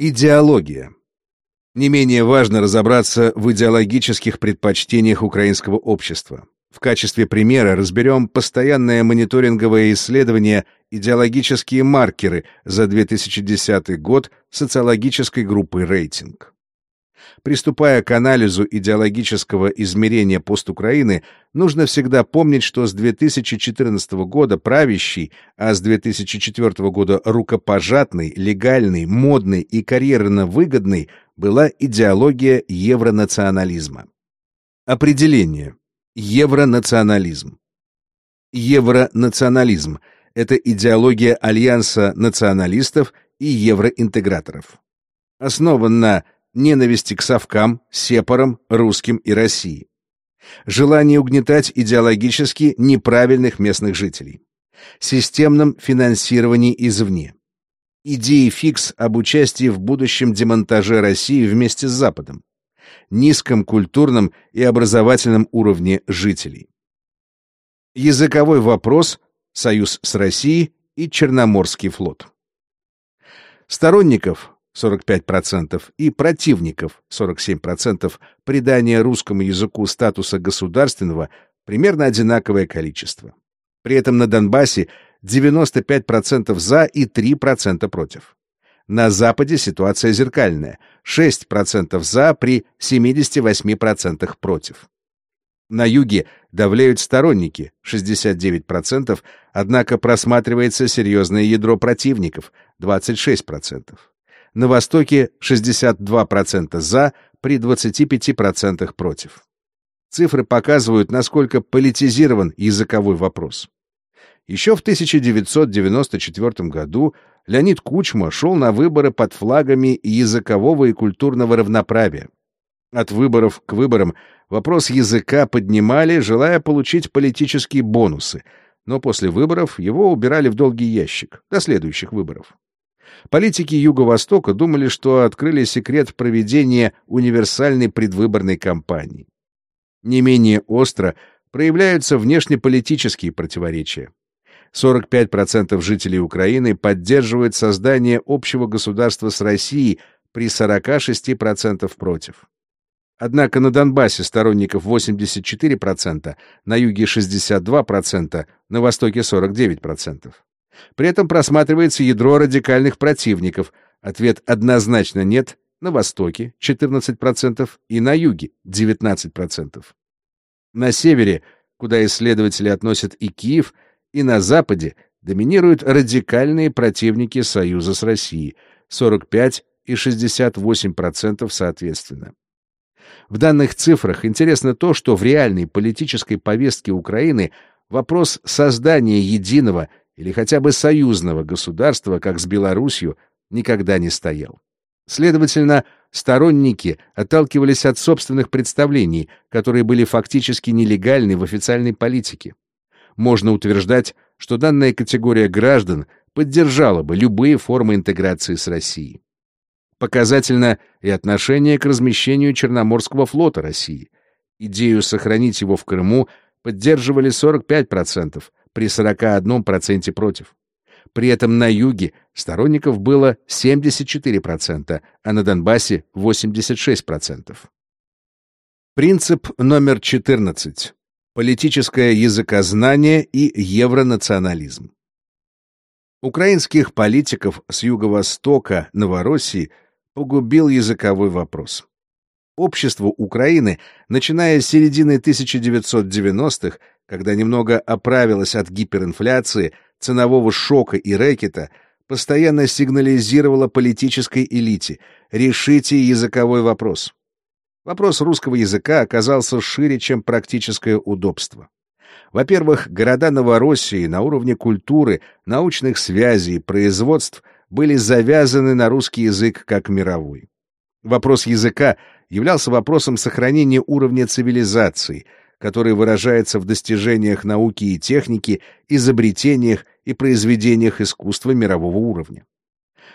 Идеология. Не менее важно разобраться в идеологических предпочтениях украинского общества. В качестве примера разберем постоянное мониторинговое исследование «Идеологические маркеры» за 2010 год социологической группы «Рейтинг». Приступая к анализу идеологического измерения постукраины, нужно всегда помнить, что с 2014 года правящий, а с 2004 года рукопожатный, легальный, модный и карьерно выгодный была идеология евронационализма. Определение. Евронационализм. Евронационализм — это идеология альянса националистов и евроинтеграторов. Основан на ненависти к совкам, сепарам, русским и России. Желание угнетать идеологически неправильных местных жителей. Системном финансировании извне. Идеи фикс об участии в будущем демонтаже России вместе с Западом. Низком культурном и образовательном уровне жителей. Языковой вопрос, союз с Россией и Черноморский флот. Сторонников 45% и противников 47% придания русскому языку статуса государственного примерно одинаковое количество. При этом на Донбассе 95% за и 3% против. На Западе ситуация зеркальная. 6% за при 78% против. На юге давляют сторонники, 69%, однако просматривается серьезное ядро противников, 26% на Востоке 62% за при 25% против. Цифры показывают, насколько политизирован языковой вопрос. Еще в 1994 году Леонид Кучма шел на выборы под флагами языкового и культурного равноправия. От выборов к выборам вопрос языка поднимали, желая получить политические бонусы, но после выборов его убирали в долгий ящик, до следующих выборов. Политики Юго-Востока думали, что открыли секрет проведения универсальной предвыборной кампании. Не менее остро проявляются внешнеполитические противоречия. 45% жителей Украины поддерживают создание общего государства с Россией при 46% против. Однако на Донбассе сторонников 84%, на юге 62%, на востоке 49%. При этом просматривается ядро радикальных противников. Ответ однозначно нет на Востоке 14% и на Юге 19%. На севере, куда исследователи относят и Киев, и на Западе доминируют радикальные противники союза с Россией 45 и 68% соответственно. В данных цифрах интересно то, что в реальной политической повестке Украины вопрос создания единого или хотя бы союзного государства, как с Белоруссией, никогда не стоял. Следовательно, сторонники отталкивались от собственных представлений, которые были фактически нелегальны в официальной политике. Можно утверждать, что данная категория граждан поддержала бы любые формы интеграции с Россией. Показательно и отношение к размещению Черноморского флота России. Идею сохранить его в Крыму поддерживали 45%, при 41% против. При этом на юге сторонников было 74%, а на Донбассе 86%. Принцип номер 14. Политическое языкознание и евронационализм. Украинских политиков с юго-востока Новороссии погубил языковой вопрос. Обществу Украины, начиная с середины 1990-х, когда немного оправилась от гиперинфляции, ценового шока и рэкета, постоянно сигнализировала политической элите «решите языковой вопрос». Вопрос русского языка оказался шире, чем практическое удобство. Во-первых, города Новороссии на уровне культуры, научных связей, производств были завязаны на русский язык как мировой. Вопрос языка являлся вопросом сохранения уровня цивилизации — который выражается в достижениях науки и техники, изобретениях и произведениях искусства мирового уровня.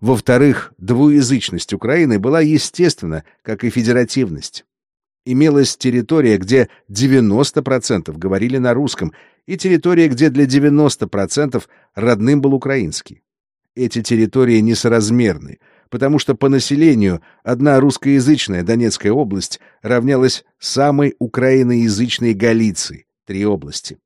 Во-вторых, двуязычность Украины была естественна, как и федеративность. Имелась территория, где 90% говорили на русском, и территория, где для 90% родным был украинский. Эти территории несоразмерны, потому что по населению одна русскоязычная Донецкая область равнялась самой украиноязычной Галиции, три области.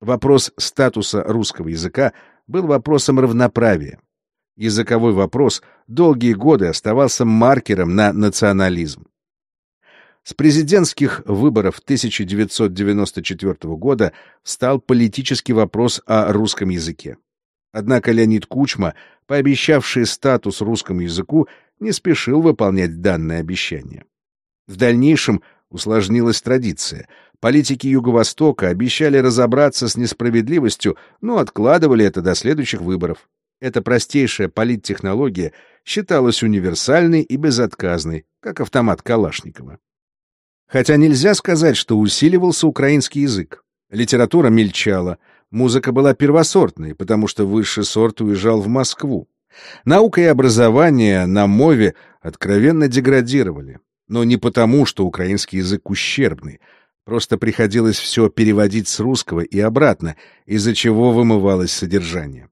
Вопрос статуса русского языка был вопросом равноправия. Языковой вопрос долгие годы оставался маркером на национализм. С президентских выборов 1994 года стал политический вопрос о русском языке. Однако Леонид Кучма, пообещавший статус русскому языку, не спешил выполнять данное обещание. В дальнейшем усложнилась традиция. Политики Юго-Востока обещали разобраться с несправедливостью, но откладывали это до следующих выборов. Эта простейшая политтехнология считалась универсальной и безотказной, как автомат Калашникова. Хотя нельзя сказать, что усиливался украинский язык. Литература мельчала, музыка была первосортной, потому что высший сорт уезжал в Москву. Наука и образование на мове откровенно деградировали. Но не потому, что украинский язык ущербный. Просто приходилось все переводить с русского и обратно, из-за чего вымывалось содержание.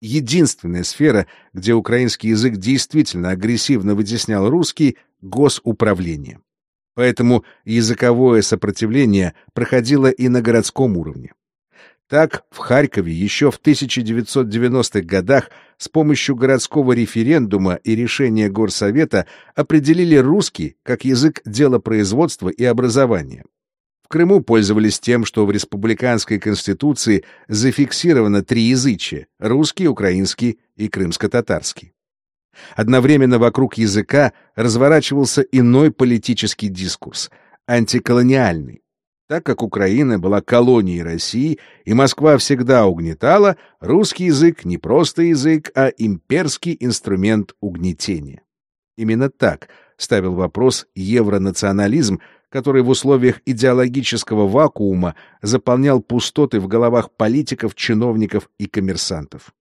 Единственная сфера, где украинский язык действительно агрессивно вытеснял русский — госуправление. Поэтому языковое сопротивление проходило и на городском уровне. Так, в Харькове еще в 1990-х годах с помощью городского референдума и решения Горсовета определили русский как язык делопроизводства и образования. В Крыму пользовались тем, что в республиканской конституции зафиксировано три язычия — русский, украинский и крымско-татарский. Одновременно вокруг языка разворачивался иной политический дискурс — антиколониальный. Так как Украина была колонией России и Москва всегда угнетала, русский язык не просто язык, а имперский инструмент угнетения. Именно так ставил вопрос евронационализм, который в условиях идеологического вакуума заполнял пустоты в головах политиков, чиновников и коммерсантов.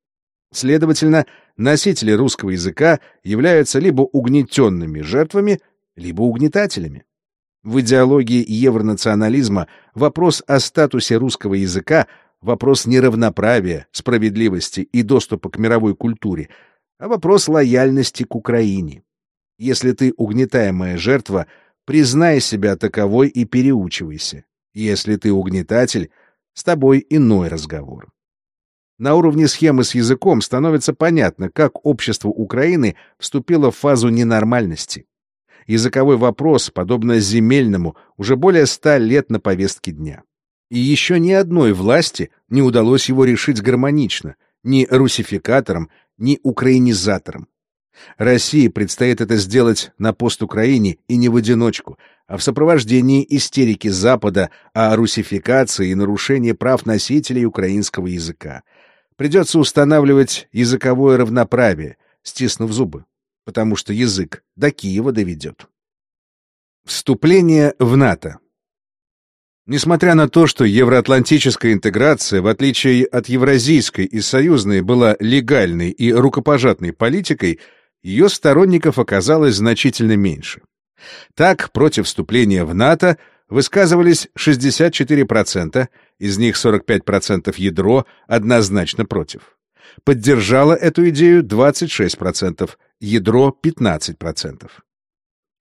Следовательно, носители русского языка являются либо угнетенными жертвами, либо угнетателями. В идеологии евронационализма вопрос о статусе русского языка — вопрос неравноправия, справедливости и доступа к мировой культуре, а вопрос лояльности к Украине. Если ты угнетаемая жертва, признай себя таковой и переучивайся. Если ты угнетатель, с тобой иной разговор. На уровне схемы с языком становится понятно, как общество Украины вступило в фазу ненормальности. Языковой вопрос, подобно земельному, уже более ста лет на повестке дня. И еще ни одной власти не удалось его решить гармонично, ни русификатором, ни украинизатором. России предстоит это сделать на постукраине и не в одиночку, а в сопровождении истерики Запада о русификации и нарушении прав носителей украинского языка — Придется устанавливать языковое равноправие, стиснув зубы, потому что язык до Киева доведет. Вступление в НАТО Несмотря на то, что евроатлантическая интеграция, в отличие от евразийской и союзной, была легальной и рукопожатной политикой, ее сторонников оказалось значительно меньше. Так, против вступления в НАТО высказывались 64%, из них 45% ядро однозначно против. Поддержало эту идею 26%, ядро 15%.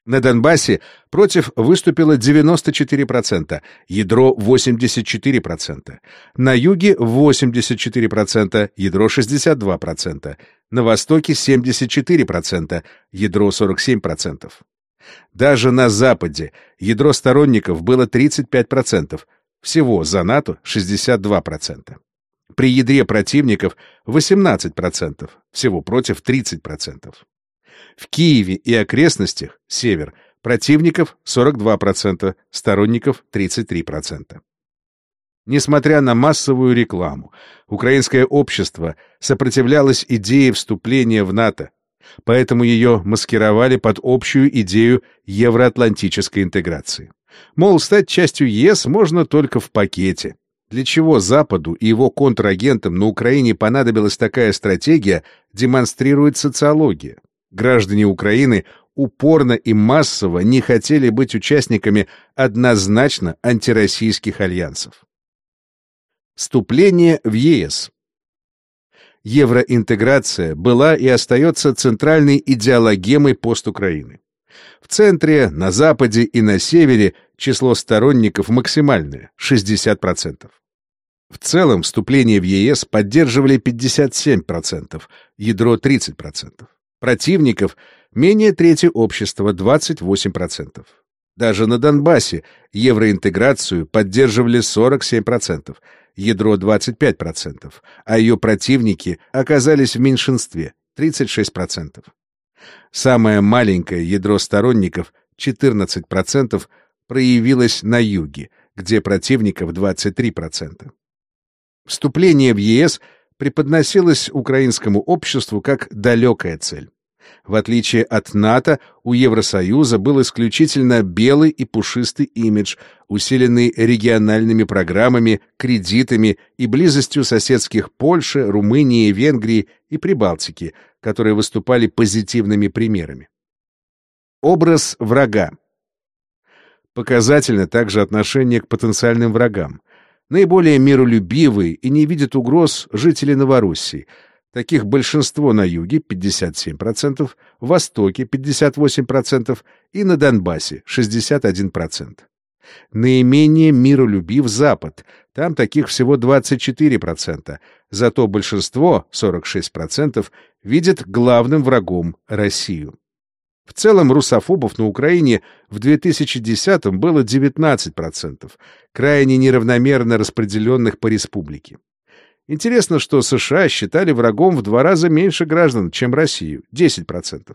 На Донбассе против выступило 94%, ядро 84%. На юге 84%, ядро 62%. На востоке 74%, ядро 47%. Даже на Западе ядро сторонников было 35%, всего за НАТО 62%. При ядре противников 18%, всего против 30%. В Киеве и окрестностях, север, противников 42%, сторонников 33%. Несмотря на массовую рекламу, украинское общество сопротивлялось идее вступления в НАТО, поэтому ее маскировали под общую идею евроатлантической интеграции. Мол, стать частью ЕС можно только в пакете. Для чего Западу и его контрагентам на Украине понадобилась такая стратегия, демонстрирует социология. Граждане Украины упорно и массово не хотели быть участниками однозначно антироссийских альянсов. Вступление в ЕС Евроинтеграция была и остается центральной идеологемой постукраины. В центре, на западе и на севере число сторонников максимальное — 60%. В целом вступление в ЕС поддерживали 57%, ядро — 30%. Противников — менее трети общества — 28%. Даже на Донбассе евроинтеграцию поддерживали 47%, ядро 25%, а ее противники оказались в меньшинстве 36%. Самое маленькое ядро сторонников 14% проявилось на юге, где противников 23%. Вступление в ЕС преподносилось украинскому обществу как далекая цель. В отличие от НАТО, у Евросоюза был исключительно белый и пушистый имидж, усиленный региональными программами, кредитами и близостью соседских Польши, Румынии, Венгрии и Прибалтики, которые выступали позитивными примерами. Образ врага. Показательно также отношение к потенциальным врагам. Наиболее миролюбивые и не видят угроз жители Новороссии – Таких большинство на юге 57%, в Востоке 58% и на Донбассе 61%. Наименее миролюбив Запад, там таких всего 24%, зато большинство, 46%, видит главным врагом Россию. В целом русофобов на Украине в 2010-м было 19%, крайне неравномерно распределенных по республике. Интересно, что США считали врагом в два раза меньше граждан, чем Россию — 10%.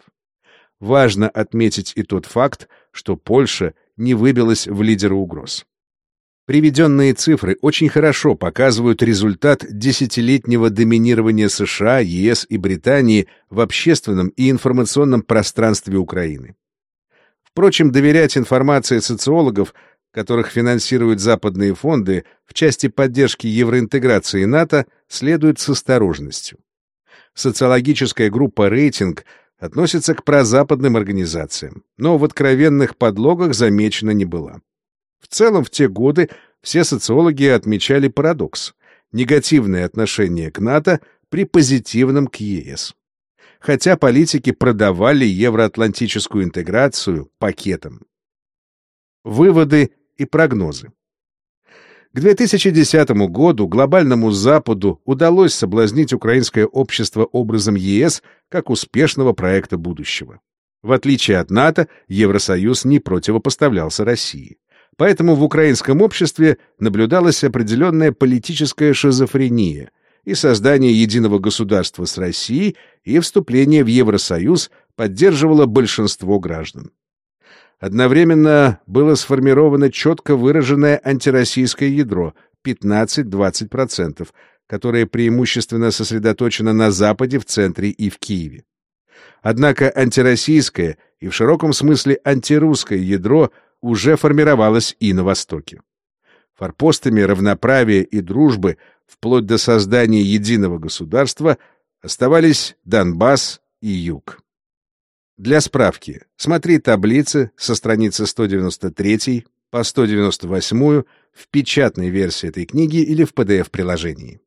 Важно отметить и тот факт, что Польша не выбилась в лидеры угроз. Приведенные цифры очень хорошо показывают результат десятилетнего доминирования США, ЕС и Британии в общественном и информационном пространстве Украины. Впрочем, доверять информации социологов – которых финансируют западные фонды в части поддержки евроинтеграции НАТО, следует с осторожностью. Социологическая группа «Рейтинг» относится к прозападным организациям, но в откровенных подлогах замечена не была. В целом, в те годы все социологи отмечали парадокс — негативное отношение к НАТО при позитивном к ЕС. Хотя политики продавали евроатлантическую интеграцию пакетом. Выводы и прогнозы. К 2010 году глобальному Западу удалось соблазнить украинское общество образом ЕС как успешного проекта будущего. В отличие от НАТО, Евросоюз не противопоставлялся России. Поэтому в украинском обществе наблюдалась определенная политическая шизофрения и создание единого государства с Россией и вступление в Евросоюз поддерживало большинство граждан. Одновременно было сформировано четко выраженное антироссийское ядро 15-20%, которое преимущественно сосредоточено на Западе, в центре и в Киеве. Однако антироссийское и в широком смысле антирусское ядро уже формировалось и на Востоке. Форпостами равноправия и дружбы вплоть до создания единого государства оставались Донбасс и Юг. Для справки, смотри таблицы со страницы 193 по 198 в печатной версии этой книги или в PDF-приложении.